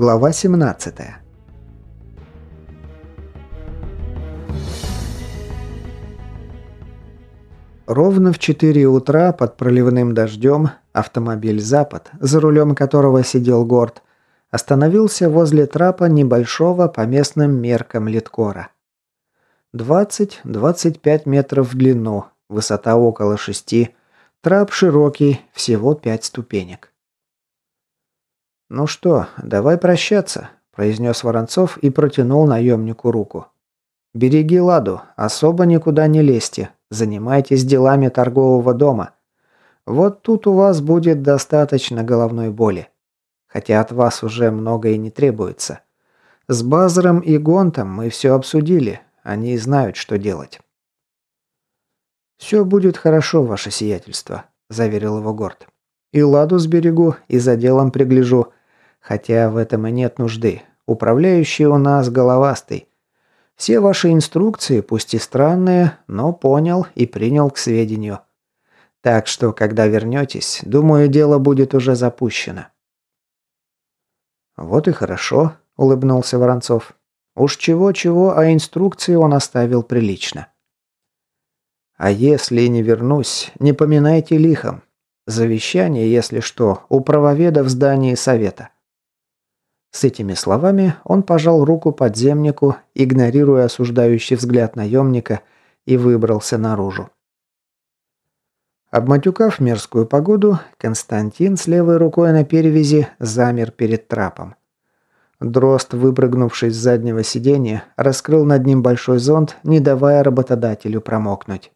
Глава 17 Ровно в 4 утра под проливным дождем автомобиль «Запад», за рулем которого сидел Горд, остановился возле трапа небольшого по местным меркам литкора. 20-25 метров в длину, высота около 6, трап широкий, всего 5 ступенек. «Ну что, давай прощаться», – произнес Воронцов и протянул наемнику руку. «Береги ладу, особо никуда не лезьте, занимайтесь делами торгового дома. Вот тут у вас будет достаточно головной боли. Хотя от вас уже многое не требуется. С Базаром и Гонтом мы все обсудили, они знают, что делать». «Все будет хорошо, ваше сиятельство», – заверил его Горд. «И ладу сберегу, и за делом пригляжу». Хотя в этом и нет нужды. Управляющий у нас головастый. Все ваши инструкции, пусть и странные, но понял и принял к сведению. Так что, когда вернетесь, думаю, дело будет уже запущено». «Вот и хорошо», – улыбнулся Воронцов. «Уж чего-чего, а инструкции он оставил прилично». «А если не вернусь, не поминайте лихом. Завещание, если что, у правоведа в здании совета. С этими словами он пожал руку подземнику, игнорируя осуждающий взгляд наемника, и выбрался наружу. Обматюкав мерзкую погоду, Константин с левой рукой на перевязи замер перед трапом. Дрозд, выпрыгнувший с заднего сиденья, раскрыл над ним большой зонт, не давая работодателю промокнуть.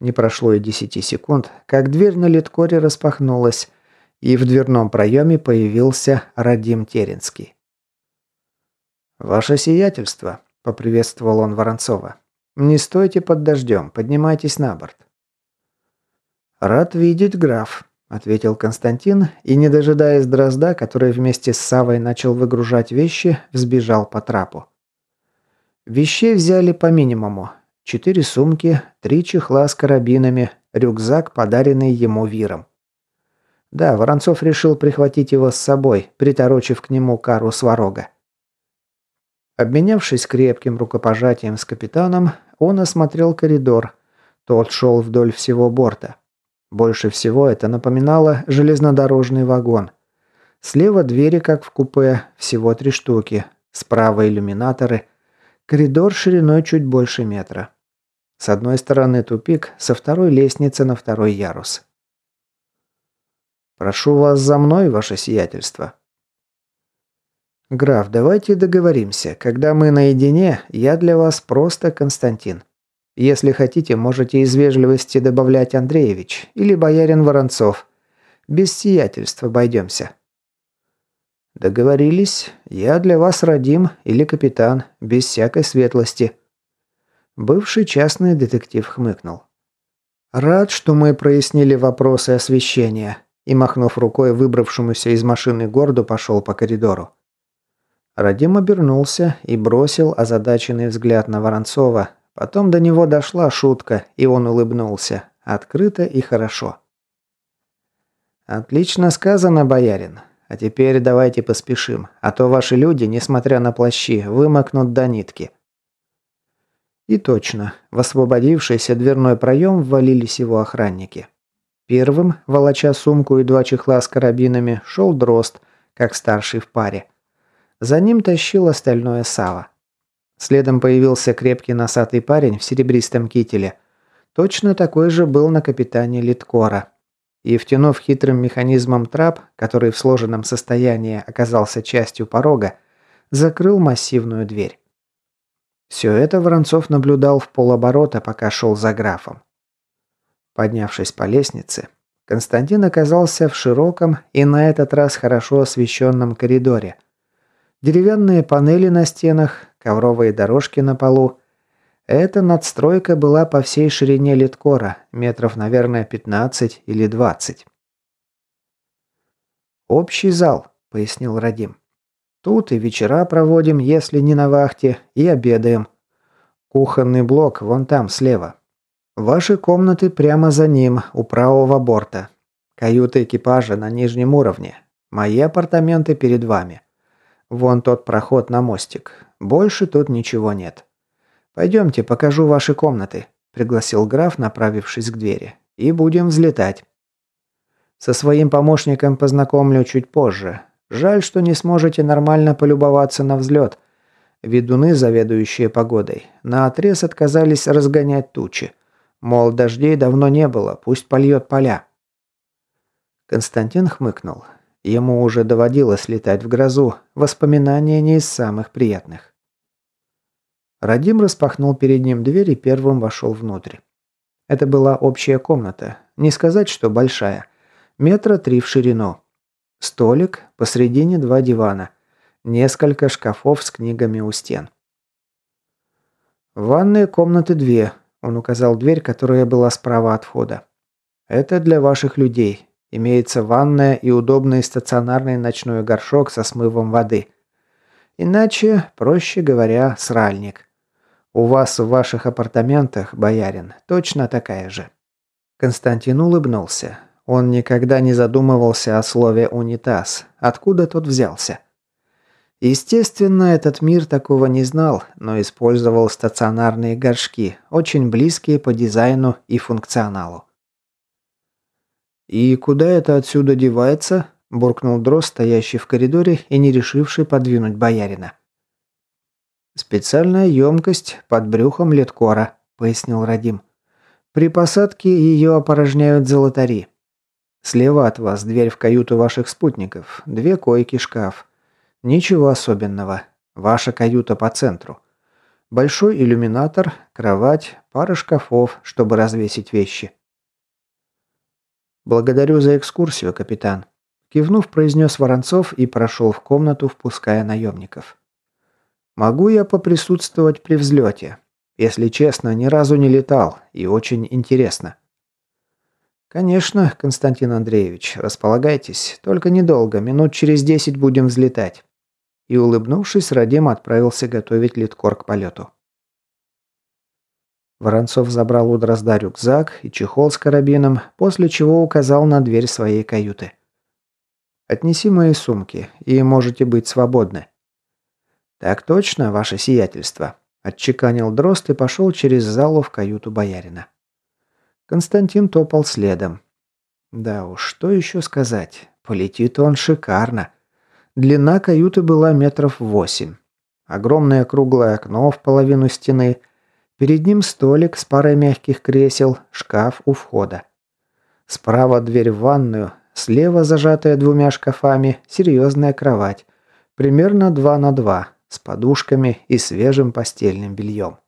Не прошло и десяти секунд, как дверь на литкоре распахнулась, и в дверном проеме появился Радим Теренский. «Ваше сиятельство», – поприветствовал он Воронцова. «Не стойте под дождем, поднимайтесь на борт». «Рад видеть, граф», – ответил Константин и, не дожидаясь Дрозда, который вместе с Савой начал выгружать вещи, взбежал по трапу. Вещей взяли по минимуму. Четыре сумки, три чехла с карабинами, рюкзак, подаренный ему Виром. Да, Воронцов решил прихватить его с собой, приторочив к нему кару сварога. Обменявшись крепким рукопожатием с капитаном, он осмотрел коридор. Тот шел вдоль всего борта. Больше всего это напоминало железнодорожный вагон. Слева двери, как в купе, всего три штуки. Справа иллюминаторы. Коридор шириной чуть больше метра. С одной стороны тупик, со второй лестница на второй ярус. Прошу вас за мной, ваше сиятельство». «Граф, давайте договоримся. Когда мы наедине, я для вас просто Константин. Если хотите, можете из вежливости добавлять Андреевич или боярин Воронцов. Без сиятельства обойдемся». «Договорились. Я для вас Радим или капитан, без всякой светлости». Бывший частный детектив хмыкнул. «Рад, что мы прояснили вопросы освещения и, махнув рукой выбравшемуся из машины горду, пошел по коридору. Радим обернулся и бросил озадаченный взгляд на Воронцова. Потом до него дошла шутка, и он улыбнулся. Открыто и хорошо. «Отлично сказано, боярин. А теперь давайте поспешим, а то ваши люди, несмотря на плащи, вымокнут до нитки». И точно, в освободившийся дверной проем ввалились его охранники. Первым, волоча сумку и два чехла с карабинами, шел Дрозд, как старший в паре. За ним тащил остальное сало. Следом появился крепкий носатый парень в серебристом кителе. Точно такой же был на капитане Литкора. И, втянув хитрым механизмом трап, который в сложенном состоянии оказался частью порога, закрыл массивную дверь. Все это Воронцов наблюдал в полоборота, пока шел за графом. Поднявшись по лестнице, Константин оказался в широком и на этот раз хорошо освещенном коридоре. Деревянные панели на стенах, ковровые дорожки на полу. Эта надстройка была по всей ширине литкора, метров, наверное, 15 или 20. «Общий зал», — пояснил Радим. «Тут и вечера проводим, если не на вахте, и обедаем. Кухонный блок вон там, слева. Ваши комнаты прямо за ним, у правого борта. Каюта экипажа на нижнем уровне. Мои апартаменты перед вами. Вон тот проход на мостик. Больше тут ничего нет. Пойдемте, покажу ваши комнаты», – пригласил граф, направившись к двери. «И будем взлетать». Со своим помощником познакомлю чуть позже. Жаль, что не сможете нормально полюбоваться на взлет. Ведуны, заведующие погодой, на отрез отказались разгонять тучи. Мол, дождей давно не было, пусть польет поля. Константин хмыкнул. Ему уже доводилось летать в грозу, воспоминания не из самых приятных. Радим распахнул перед ним дверь и первым вошел внутрь. Это была общая комната, не сказать, что большая. Метра три в ширину. Столик, посредине два дивана. Несколько шкафов с книгами у стен. «Ванные комнаты две», – он указал дверь, которая была справа от входа. «Это для ваших людей. Имеется ванная и удобный стационарный ночной горшок со смывом воды. Иначе, проще говоря, сральник. У вас в ваших апартаментах, боярин, точно такая же». Константин улыбнулся. Он никогда не задумывался о слове «унитаз». Откуда тот взялся? Естественно, этот мир такого не знал, но использовал стационарные горшки, очень близкие по дизайну и функционалу. «И куда это отсюда девается?» – буркнул Дрос, стоящий в коридоре и не решивший подвинуть боярина. «Специальная емкость под брюхом леткора», – пояснил Радим. «При посадке ее опорожняют золотари. Слева от вас дверь в каюту ваших спутников, две койки, шкаф. Ничего особенного. Ваша каюта по центру. Большой иллюминатор, кровать, пара шкафов, чтобы развесить вещи. «Благодарю за экскурсию, капитан», – кивнув, произнес Воронцов и прошел в комнату, впуская наемников. «Могу я поприсутствовать при взлете? Если честно, ни разу не летал, и очень интересно». «Конечно, Константин Андреевич, располагайтесь, только недолго, минут через десять будем взлетать». И, улыбнувшись, Радим отправился готовить литкор к полету. Воронцов забрал у Дрозда рюкзак и чехол с карабином, после чего указал на дверь своей каюты. «Отнеси мои сумки, и можете быть свободны». «Так точно, ваше сиятельство», – отчеканил Дрозд и пошел через залу в каюту боярина. Константин топал следом. Да уж, что еще сказать? Полетит он шикарно. Длина каюты была метров восемь. Огромное круглое окно в половину стены – Перед ним столик с парой мягких кресел, шкаф у входа. Справа дверь в ванную, слева зажатая двумя шкафами, серьезная кровать. Примерно 2 на 2, с подушками и свежим постельным бельем.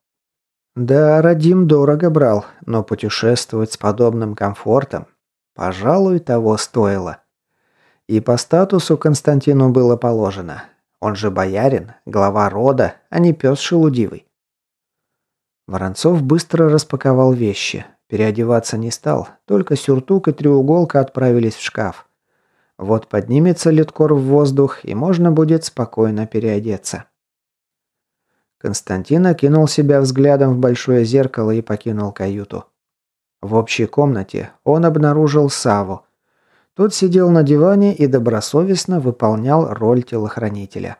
Да, Радим дорого брал, но путешествовать с подобным комфортом, пожалуй, того стоило. И по статусу Константину было положено. Он же боярин, глава рода, а не пес шелудивый. Воронцов быстро распаковал вещи. Переодеваться не стал, только сюртук и треуголка отправились в шкаф. Вот поднимется литкор в воздух, и можно будет спокойно переодеться. Константин окинул себя взглядом в большое зеркало и покинул каюту. В общей комнате он обнаружил Саву. Тот сидел на диване и добросовестно выполнял роль телохранителя.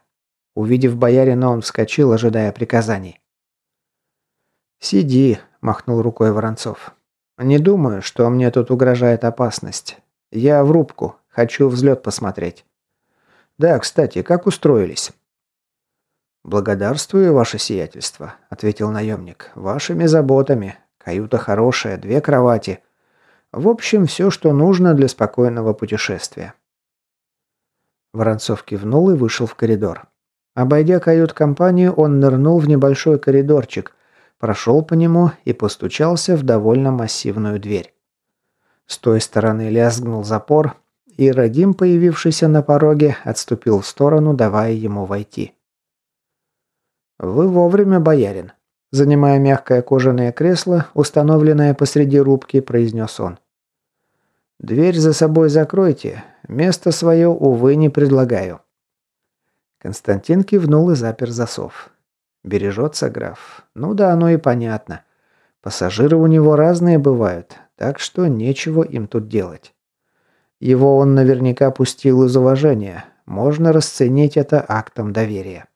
Увидев боярина, он вскочил, ожидая приказаний. «Сиди», – махнул рукой Воронцов. «Не думаю, что мне тут угрожает опасность. Я в рубку. Хочу взлет посмотреть». «Да, кстати, как устроились?» «Благодарствую, ваше сиятельство», – ответил наемник. «Вашими заботами. Каюта хорошая, две кровати. В общем, все, что нужно для спокойного путешествия». Воронцов кивнул и вышел в коридор. Обойдя кают-компанию, он нырнул в небольшой коридорчик, прошел по нему и постучался в довольно массивную дверь. С той стороны лязгнул запор, и Радим, появившийся на пороге, отступил в сторону, давая ему войти. «Вы вовремя, боярин», – занимая мягкое кожаное кресло, установленное посреди рубки, произнес он. «Дверь за собой закройте. Место свое, увы, не предлагаю». Константин кивнул и запер засов. Бережется граф. Ну да, оно и понятно. Пассажиры у него разные бывают, так что нечего им тут делать. Его он наверняка пустил из уважения. Можно расценить это актом доверия.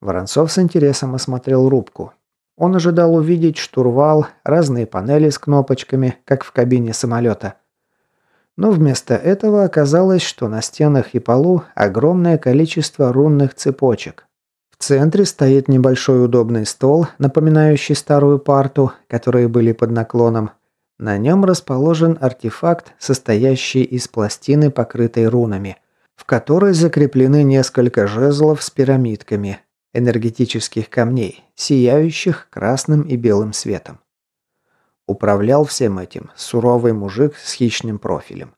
Воронцов с интересом осмотрел рубку. Он ожидал увидеть штурвал, разные панели с кнопочками, как в кабине самолета. Но вместо этого оказалось, что на стенах и полу огромное количество рунных цепочек. В центре стоит небольшой удобный стол, напоминающий старую парту, которые были под наклоном. На нем расположен артефакт, состоящий из пластины, покрытой рунами, в которой закреплены несколько жезлов с пирамидками, энергетических камней, сияющих красным и белым светом. Управлял всем этим суровый мужик с хищным профилем.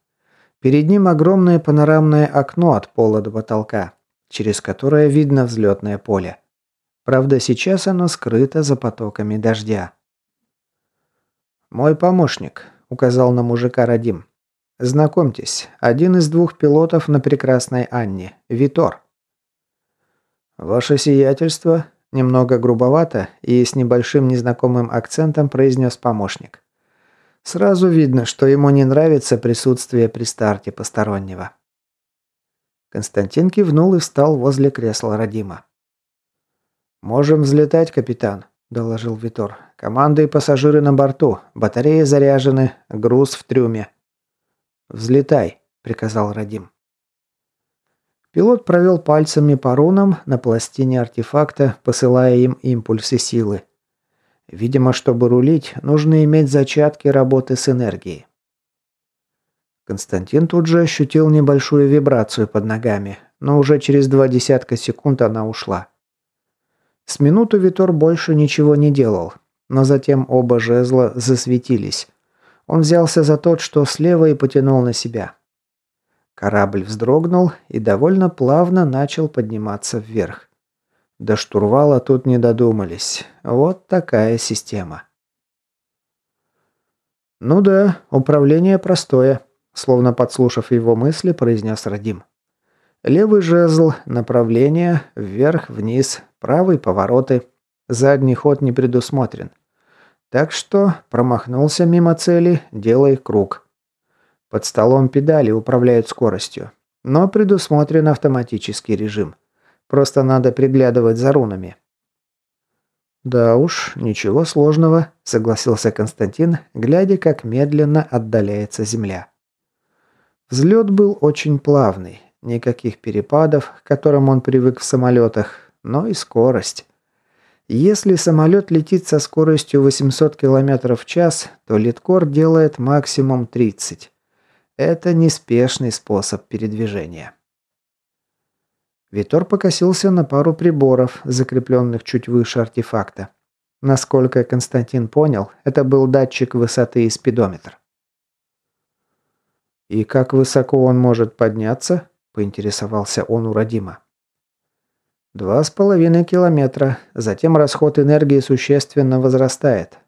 Перед ним огромное панорамное окно от пола до потолка, через которое видно взлетное поле. Правда, сейчас оно скрыто за потоками дождя. «Мой помощник», — указал на мужика Радим. «Знакомьтесь, один из двух пилотов на прекрасной Анне, Витор». «Ваше сиятельство», – немного грубовато и с небольшим незнакомым акцентом произнес помощник. Сразу видно, что ему не нравится присутствие при старте постороннего. Константин кивнул и встал возле кресла Родима. «Можем взлетать, капитан», – доложил Витор. «Команда и пассажиры на борту. Батареи заряжены. Груз в трюме». «Взлетай», – приказал Радим. Пилот провел пальцами по рунам на пластине артефакта, посылая им импульсы силы. Видимо, чтобы рулить, нужно иметь зачатки работы с энергией. Константин тут же ощутил небольшую вибрацию под ногами, но уже через два десятка секунд она ушла. С минуту Витор больше ничего не делал, но затем оба жезла засветились. Он взялся за тот, что слева и потянул на себя. Корабль вздрогнул и довольно плавно начал подниматься вверх. До штурвала тут не додумались. Вот такая система. «Ну да, управление простое», – словно подслушав его мысли, произнес Радим. «Левый жезл, направление, вверх-вниз, правый повороты. Задний ход не предусмотрен. Так что промахнулся мимо цели, делай круг». Под столом педали управляют скоростью. Но предусмотрен автоматический режим. Просто надо приглядывать за рунами. «Да уж, ничего сложного», – согласился Константин, глядя, как медленно отдаляется Земля. Взлет был очень плавный, никаких перепадов, к которым он привык в самолетах, но и скорость. Если самолет летит со скоростью 800 км в час, то литкор делает максимум 30. Это неспешный способ передвижения. Витор покосился на пару приборов, закрепленных чуть выше артефакта. Насколько Константин понял, это был датчик высоты и спидометр. «И как высоко он может подняться?» – поинтересовался он у Родима. «Два с половиной километра. Затем расход энергии существенно возрастает.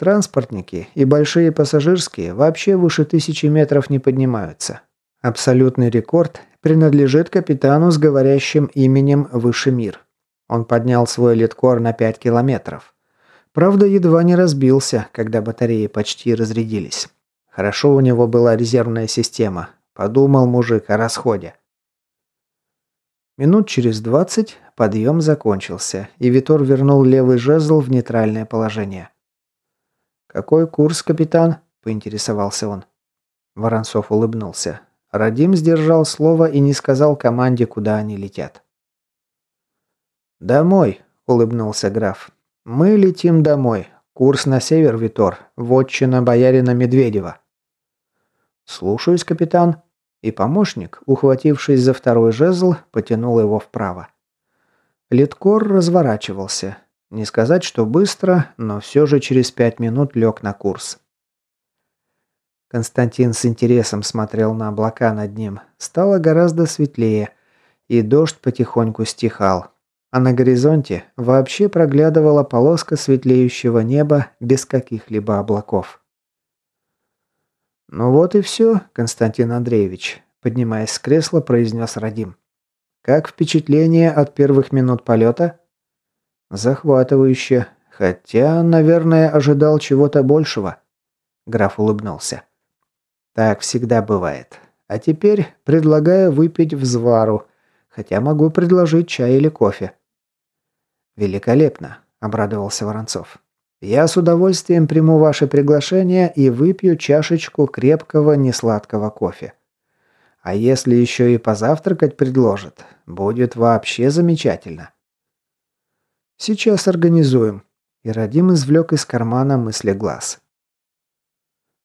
Транспортники и большие пассажирские вообще выше тысячи метров не поднимаются. Абсолютный рекорд принадлежит капитану с говорящим именем «Выше мир». Он поднял свой литкор на 5 километров. Правда, едва не разбился, когда батареи почти разрядились. Хорошо у него была резервная система. Подумал мужик о расходе. Минут через двадцать подъем закончился, и Витор вернул левый жезл в нейтральное положение. «Какой курс, капитан?» – поинтересовался он. Воронцов улыбнулся. Радим сдержал слово и не сказал команде, куда они летят. «Домой», – улыбнулся граф. «Мы летим домой. Курс на север, Витор. Вотчина боярина Медведева». «Слушаюсь, капитан». И помощник, ухватившись за второй жезл, потянул его вправо. Литкор разворачивался. Не сказать, что быстро, но все же через пять минут лег на курс. Константин с интересом смотрел на облака над ним. Стало гораздо светлее, и дождь потихоньку стихал. А на горизонте вообще проглядывала полоска светлеющего неба без каких-либо облаков. «Ну вот и все, Константин Андреевич», – поднимаясь с кресла, произнес Радим. «Как впечатление от первых минут полета?» Захватывающе. Хотя, наверное, ожидал чего-то большего. Граф улыбнулся. Так всегда бывает. А теперь предлагаю выпить взвару, хотя могу предложить чай или кофе». «Великолепно», – обрадовался Воронцов. «Я с удовольствием приму ваше приглашение и выпью чашечку крепкого несладкого кофе. А если еще и позавтракать предложат, будет вообще замечательно». «Сейчас организуем», – и Радим извлек из кармана мысли глаз.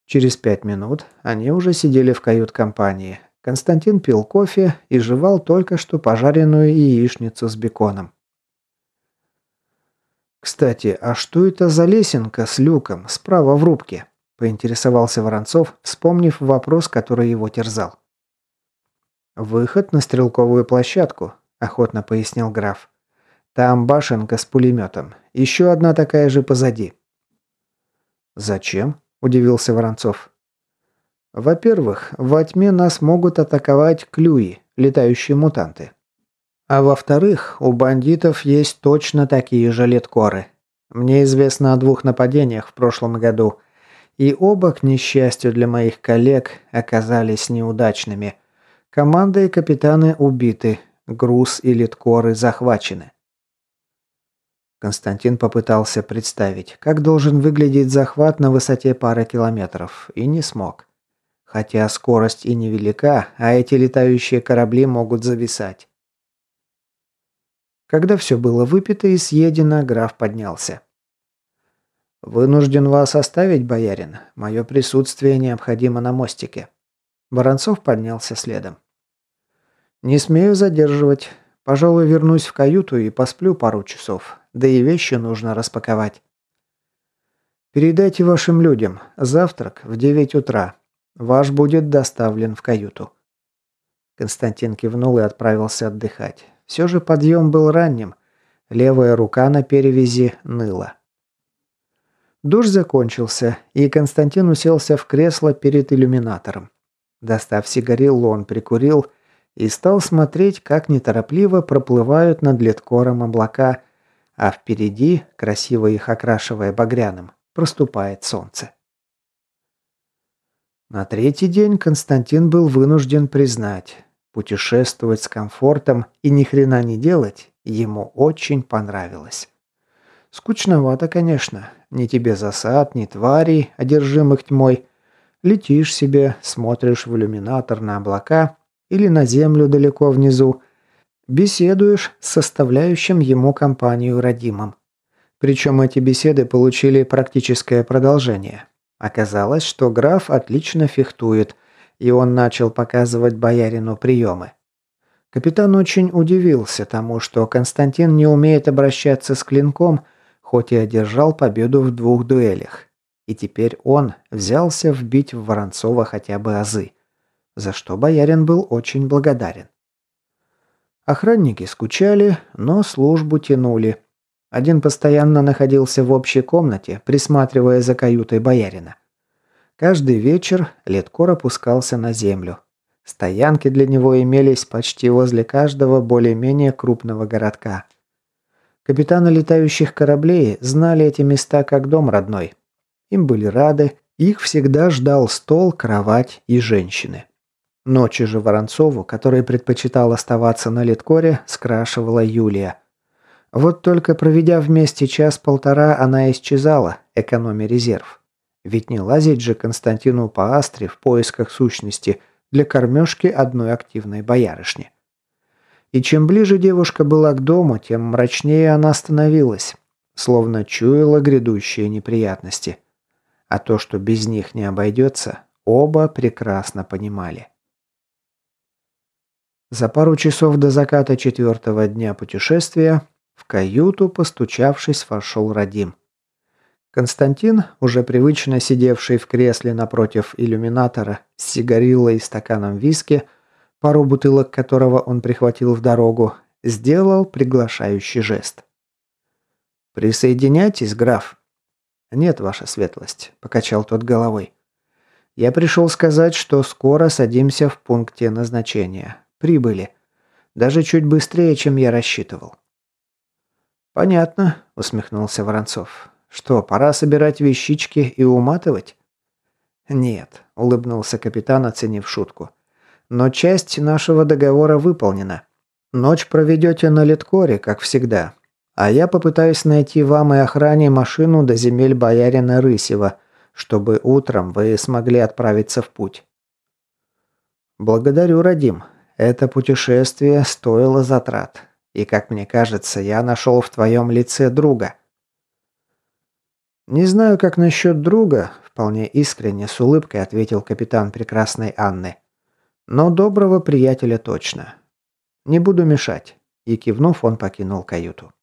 Через пять минут они уже сидели в кают-компании. Константин пил кофе и жевал только что пожаренную яичницу с беконом. «Кстати, а что это за лесенка с люком справа в рубке?» – поинтересовался Воронцов, вспомнив вопрос, который его терзал. «Выход на стрелковую площадку», – охотно пояснил граф. «Там башенка с пулеметом. Еще одна такая же позади». «Зачем?» удивился Воронцов. Во-первых, во тьме нас могут атаковать клюи, летающие мутанты. А во-вторых, у бандитов есть точно такие же леткоры. Мне известно о двух нападениях в прошлом году, и оба, к несчастью для моих коллег, оказались неудачными. Команда и капитаны убиты, груз и леткоры захвачены. Константин попытался представить, как должен выглядеть захват на высоте пары километров, и не смог. Хотя скорость и невелика, а эти летающие корабли могут зависать. Когда все было выпито и съедено, граф поднялся. «Вынужден вас оставить, боярин. Мое присутствие необходимо на мостике». Воронцов поднялся следом. «Не смею задерживать. Пожалуй, вернусь в каюту и посплю пару часов. Да и вещи нужно распаковать. Передайте вашим людям. Завтрак в 9 утра. Ваш будет доставлен в каюту. Константин кивнул и отправился отдыхать. Все же подъем был ранним. Левая рука на перевязи ныла. Душ закончился, и Константин уселся в кресло перед иллюминатором. Достав сигарил, он прикурил и стал смотреть, как неторопливо проплывают над леткором облака, а впереди, красиво их окрашивая багряным, проступает солнце. На третий день Константин был вынужден признать, путешествовать с комфортом и ни хрена не делать ему очень понравилось. Скучновато, конечно, ни тебе засад, ни тварей, одержимых тьмой. Летишь себе, смотришь в иллюминатор на облака или на землю далеко внизу, Беседуешь с составляющим ему компанию Радимом. Причем эти беседы получили практическое продолжение. Оказалось, что граф отлично фехтует, и он начал показывать боярину приемы. Капитан очень удивился тому, что Константин не умеет обращаться с клинком, хоть и одержал победу в двух дуэлях. И теперь он взялся вбить в Воронцова хотя бы азы, за что боярин был очень благодарен. Охранники скучали, но службу тянули. Один постоянно находился в общей комнате, присматривая за каютой боярина. Каждый вечер Леткор опускался на землю. Стоянки для него имелись почти возле каждого более-менее крупного городка. Капитаны летающих кораблей знали эти места как дом родной. Им были рады, их всегда ждал стол, кровать и женщины. Ночи же Воронцову, который предпочитал оставаться на литкоре, скрашивала Юлия. Вот только проведя вместе час-полтора, она исчезала, экономя резерв. Ведь не лазить же Константину по Астре в поисках сущности для кормежки одной активной боярышни. И чем ближе девушка была к дому, тем мрачнее она становилась, словно чуяла грядущие неприятности. А то, что без них не обойдется, оба прекрасно понимали. За пару часов до заката четвертого дня путешествия в каюту, постучавшись, вошел Радим. Константин, уже привычно сидевший в кресле напротив иллюминатора с сигариллой и стаканом виски, пару бутылок которого он прихватил в дорогу, сделал приглашающий жест. «Присоединяйтесь, граф». «Нет, ваша светлость», – покачал тот головой. «Я пришел сказать, что скоро садимся в пункте назначения. Прибыли. Даже чуть быстрее, чем я рассчитывал. «Понятно», — усмехнулся Воронцов. «Что, пора собирать вещички и уматывать?» «Нет», – улыбнулся капитан, оценив шутку. «Но часть нашего договора выполнена. Ночь проведете на Литкоре, как всегда. А я попытаюсь найти вам и охране машину до земель боярина Рысева, чтобы утром вы смогли отправиться в путь». «Благодарю, Радим. Это путешествие стоило затрат. И, как мне кажется, я нашел в твоем лице друга». «Не знаю, как насчет друга», – вполне искренне, с улыбкой ответил капитан прекрасной Анны. «Но доброго приятеля точно. Не буду мешать». И кивнув, он покинул каюту.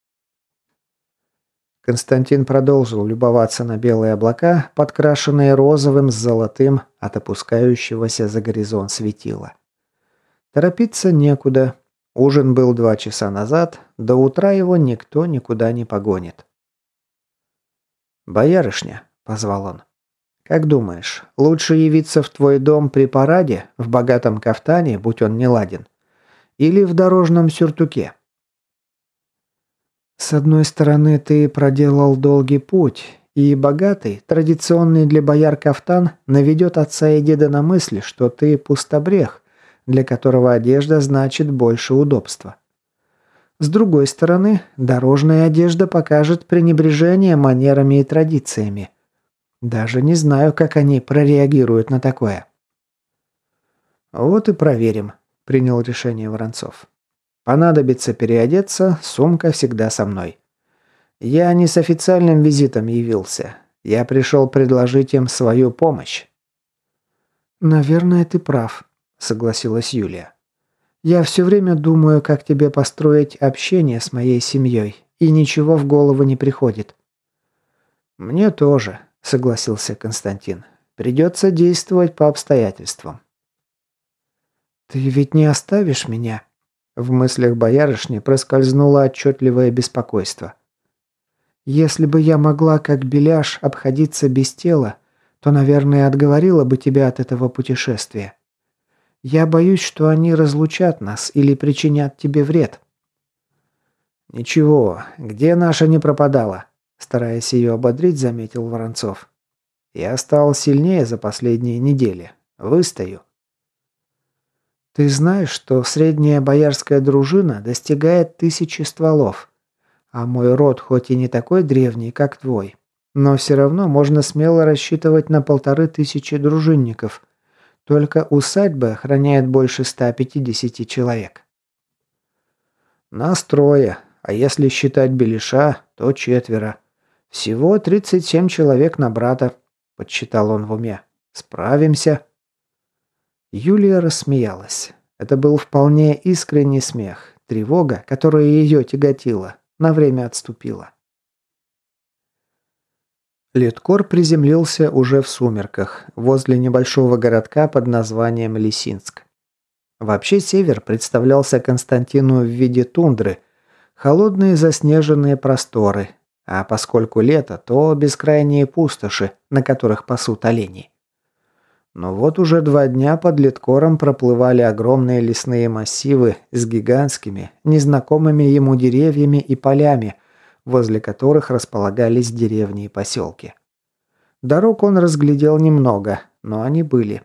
Константин продолжил любоваться на белые облака, подкрашенные розовым с золотым от опускающегося за горизонт светила. Торопиться некуда. Ужин был два часа назад, до утра его никто никуда не погонит. «Боярышня», — позвал он. «Как думаешь, лучше явиться в твой дом при параде, в богатом кафтане, будь он не ладен, или в дорожном сюртуке?» «С одной стороны, ты проделал долгий путь, и богатый, традиционный для бояр кафтан, наведет отца и деда на мысль, что ты пустобрех, для которого одежда значит больше удобства. С другой стороны, дорожная одежда покажет пренебрежение манерами и традициями. Даже не знаю, как они прореагируют на такое. «Вот и проверим», – принял решение Воронцов. «Понадобится переодеться, сумка всегда со мной. Я не с официальным визитом явился. Я пришел предложить им свою помощь». «Наверное, ты прав», – согласилась Юлия. Я все время думаю, как тебе построить общение с моей семьей, и ничего в голову не приходит». «Мне тоже», — согласился Константин. «Придется действовать по обстоятельствам». «Ты ведь не оставишь меня?» В мыслях боярышни проскользнуло отчетливое беспокойство. «Если бы я могла, как беляш, обходиться без тела, то, наверное, отговорила бы тебя от этого путешествия. Я боюсь, что они разлучат нас или причинят тебе вред». «Ничего, где наша не пропадала?» Стараясь ее ободрить, заметил Воронцов. «Я стал сильнее за последние недели. Выстою». «Ты знаешь, что средняя боярская дружина достигает тысячи стволов. А мой род хоть и не такой древний, как твой, но все равно можно смело рассчитывать на полторы тысячи дружинников, только усадьба охраняет больше 150 человек. Нас трое, а если считать Белиша, то четверо. Всего 37 человек на брата, подсчитал он в уме. Справимся. Юлия рассмеялась. Это был вполне искренний смех. Тревога, которая ее тяготила, на время отступила. Литкор приземлился уже в сумерках, возле небольшого городка под названием Лисинск. Вообще север представлялся Константину в виде тундры, холодные заснеженные просторы, а поскольку лето, то бескрайние пустоши, на которых пасут олени. Но вот уже два дня под Литкором проплывали огромные лесные массивы с гигантскими, незнакомыми ему деревьями и полями, возле которых располагались деревни и поселки. Дорог он разглядел немного, но они были.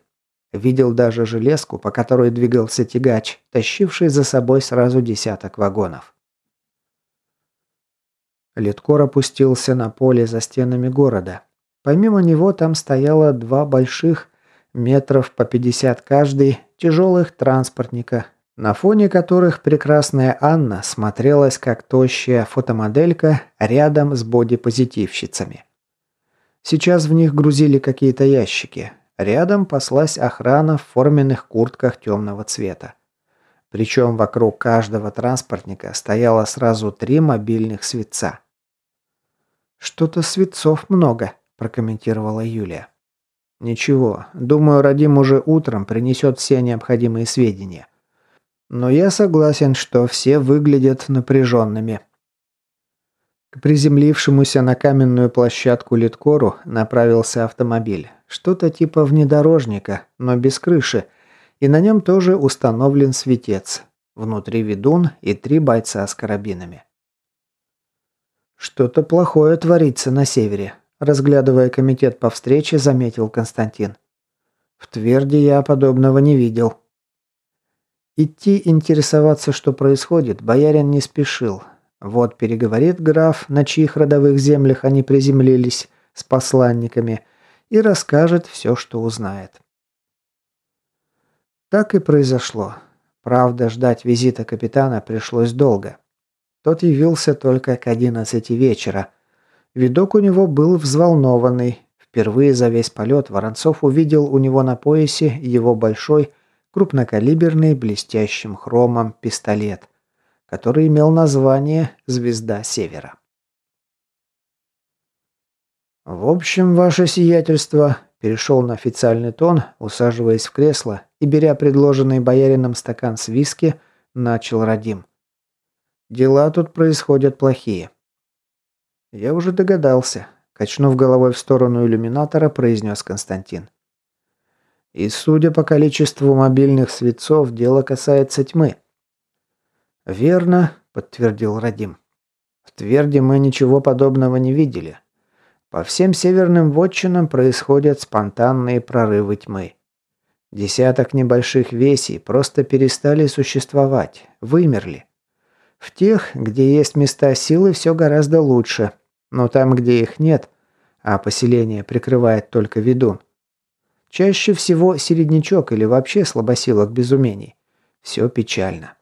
Видел даже железку, по которой двигался тягач, тащивший за собой сразу десяток вагонов. Литкор опустился на поле за стенами города. Помимо него там стояло два больших, метров по 50 каждый, тяжелых транспортника, на фоне которых прекрасная Анна смотрелась как тощая фотомоделька рядом с бодипозитивщицами. Сейчас в них грузили какие-то ящики. Рядом паслась охрана в форменных куртках темного цвета. Причем вокруг каждого транспортника стояло сразу три мобильных светца. «Что-то светцов много», – прокомментировала Юлия. «Ничего, думаю, Радим уже утром принесет все необходимые сведения». Но я согласен, что все выглядят напряженными. К приземлившемуся на каменную площадку Литкору направился автомобиль. Что-то типа внедорожника, но без крыши. И на нем тоже установлен светец. Внутри ведун и три бойца с карабинами. «Что-то плохое творится на севере», – разглядывая комитет по встрече, заметил Константин. В Тверди я подобного не видел. Идти интересоваться, что происходит, боярин не спешил. Вот переговорит граф, на чьих родовых землях они приземлились, с посланниками, и расскажет все, что узнает. Так и произошло. Правда, ждать визита капитана пришлось долго. Тот явился только к одиннадцати вечера. Видок у него был взволнованный. Впервые за весь полет Воронцов увидел у него на поясе его большой, крупнокалиберный, блестящим хромом пистолет, который имел название «Звезда Севера». «В общем, ваше сиятельство», перешел на официальный тон, усаживаясь в кресло и, беря предложенный боярином стакан с виски, начал Радим. «Дела тут происходят плохие». «Я уже догадался», – качнув головой в сторону иллюминатора, произнес Константин. «И судя по количеству мобильных светцов, дело касается тьмы». «Верно», – подтвердил Радим. «В Тверде мы ничего подобного не видели. По всем северным вотчинам происходят спонтанные прорывы тьмы. Десяток небольших весей просто перестали существовать, вымерли. В тех, где есть места силы, все гораздо лучше, но там, где их нет, а поселение прикрывает только ведун, чаще всего середнячок или вообще слабосилок без все печально.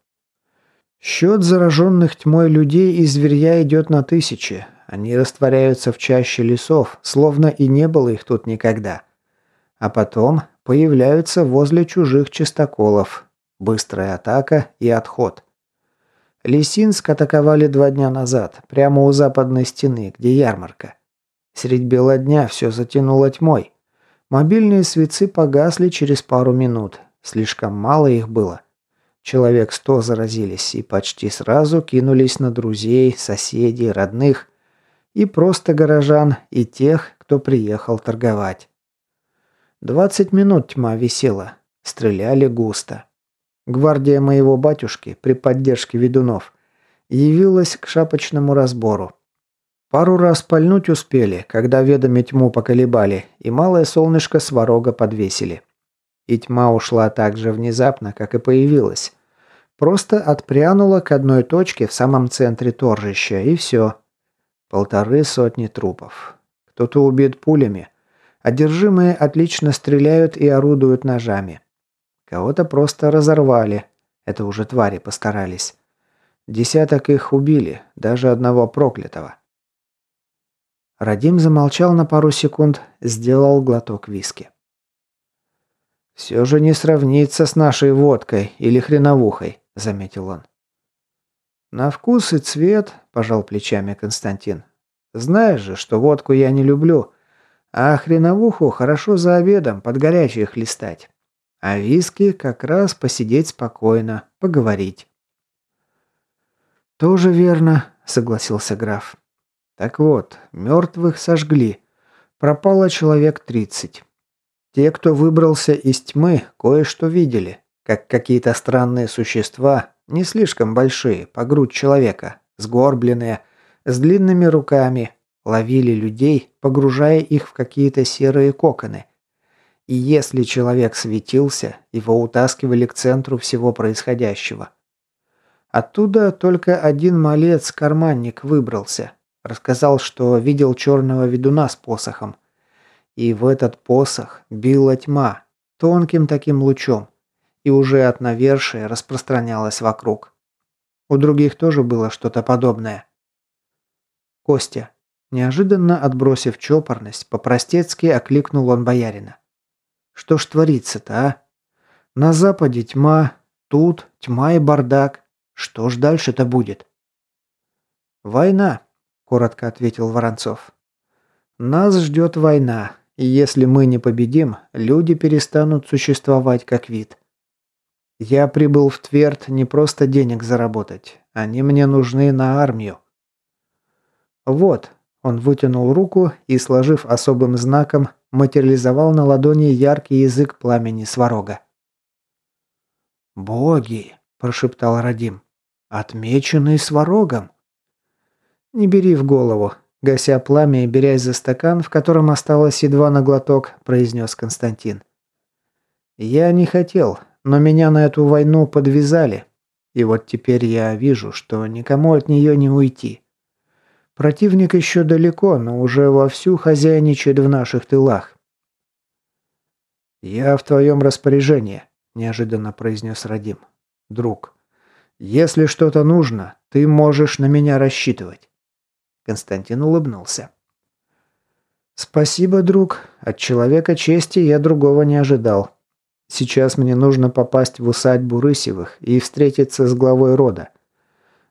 Счет зараженных тьмой людей и зверья идет на тысячи, они растворяются в чаще лесов, словно и не было их тут никогда. А потом появляются возле чужих чистоколов. Быстрая атака и отход. Лисинск атаковали два дня назад, прямо у западной стены, где ярмарка. Средь бела дня все затянуло тьмой. Мобильные светцы погасли через пару минут. Слишком мало их было. Человек сто заразились и почти сразу кинулись на друзей, соседей, родных – и просто горожан, и тех, кто приехал торговать. Двадцать минут тьма висела. Стреляли густо. Гвардия моего батюшки при поддержке ведунов явилась к шапочному разбору. Пару раз пальнуть успели, когда ведами тьму поколебали, и малое солнышко сварога подвесили. И тьма ушла так же внезапно, как и появилась. Просто отпрянула к одной точке в самом центре торжища, и все. Полторы сотни трупов. Кто-то убит пулями. Одержимые отлично стреляют и орудуют ножами. Кого-то просто разорвали. Это уже твари постарались. Десяток их убили, даже одного проклятого. Радим замолчал на пару секунд, сделал глоток виски. «Все же не сравнится с нашей водкой или хреновухой», — заметил он. «На вкус и цвет», – пожал плечами Константин. «Знаешь же, что водку я не люблю, а хреновуху хорошо за обедом под горячее хлестать. А виски как раз посидеть спокойно, поговорить». «Тоже верно», – согласился граф. «Так вот, мертвых сожгли. Пропало человек тридцать. Те, кто выбрался из тьмы, кое-что видели, как какие-то странные существа не слишком большие, по грудь человека, сгорбленные, с длинными руками, ловили людей, погружая их в какие-то серые коконы. И если человек светился, его утаскивали к центру всего происходящего. Оттуда только один малец-карманник выбрался. Рассказал, что видел черного ведуна с посохом. И в этот посох била тьма, тонким таким лучом и уже от навершия распространялась вокруг. У других тоже было что-то подобное. Костя, неожиданно отбросив чопорность, по-простецки окликнул он боярина. Что ж творится-то, а? На западе тьма, тут тьма и бардак. Что ж дальше-то будет? Война, коротко ответил Воронцов. Нас ждет война, и если мы не победим, люди перестанут существовать как вид. Я прибыл в Тверд не просто денег заработать. Они мне нужны на армию. Вот, он вытянул руку и, сложив особым знаком, материализовал на ладони яркий язык пламени сварога. «Боги!» – прошептал Радим. «Отмеченный сварогом!» «Не бери в голову!» – гася пламя и берясь за стакан, в котором осталось едва на глоток, произнес Константин. Я не хотел, но меня на эту войну подвязали. И вот теперь я вижу, что никому от нее не уйти. Противник еще далеко, но уже вовсю хозяйничает в наших тылах. «Я в твоем распоряжении», – неожиданно произнес Радим. «Друг, если что-то нужно, ты можешь на меня рассчитывать». Константин улыбнулся. «Спасибо, друг. От человека чести я другого не ожидал. Сейчас мне нужно попасть в усадьбу Рысевых и встретиться с главой рода.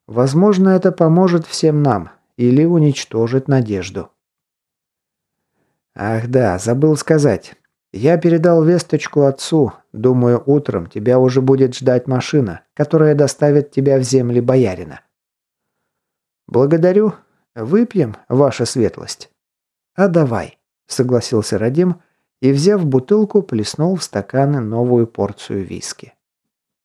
Возможно, это поможет всем нам или уничтожит надежду». «Ах да, забыл сказать. Я передал весточку отцу. Думаю, утром тебя уже будет ждать машина, которая доставит тебя в земли боярина». «Благодарю. Выпьем, ваша светлость». «А давай», — согласился Радим и, взяв бутылку, плеснул в стаканы новую порцию виски.